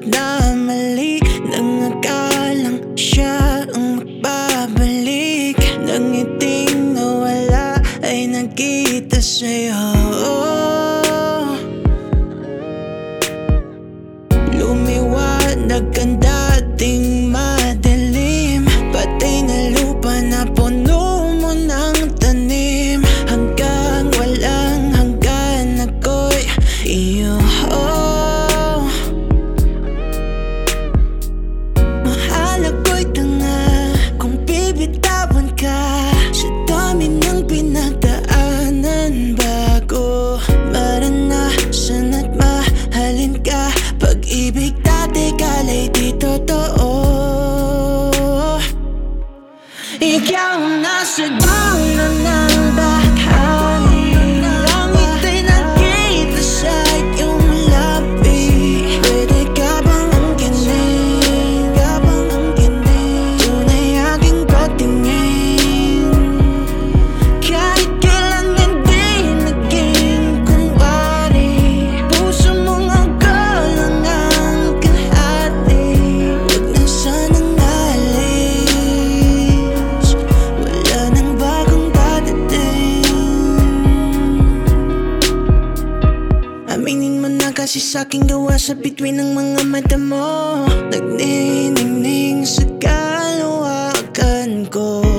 bawat damali Nang akalang siya ang magbabalik. Nang ngiting nawala ay nagkita sa'yo. Lumiwanag ang dating madilim. Pati na lupa na puno mo ng tanim. Hanggang walang hanggan ako'y iyong down, I should go. Misis aking gawa sa between ng mga mata mo. Nagniningning sa kalawakan ko.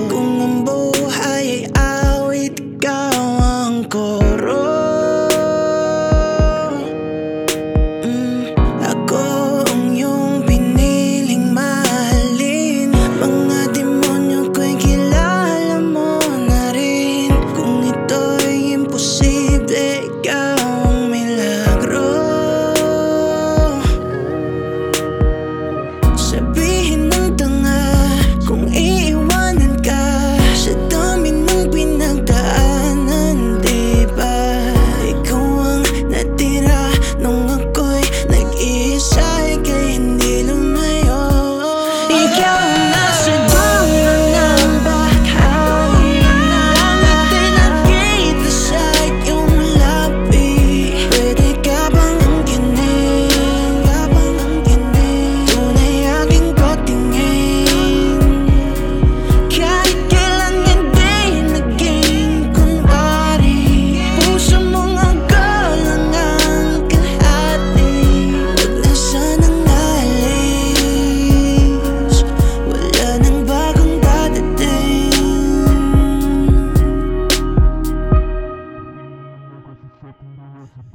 Thank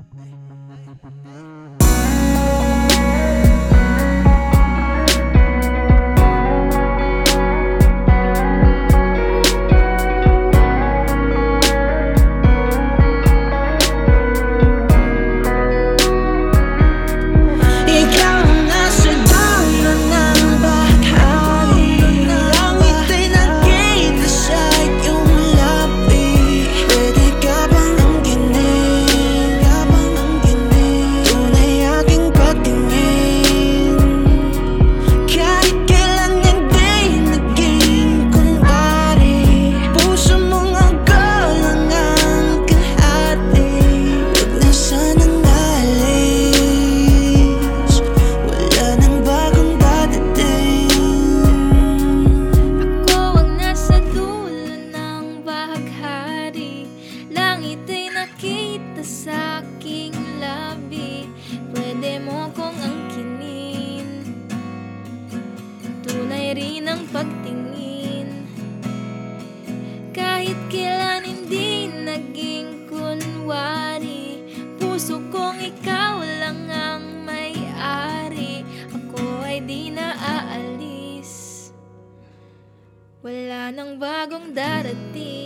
you. Kahit kailan hindi naging kunwari Puso kong ikaw lang ang may-ari. Ako ay di na aalis Wala nang bagong darating.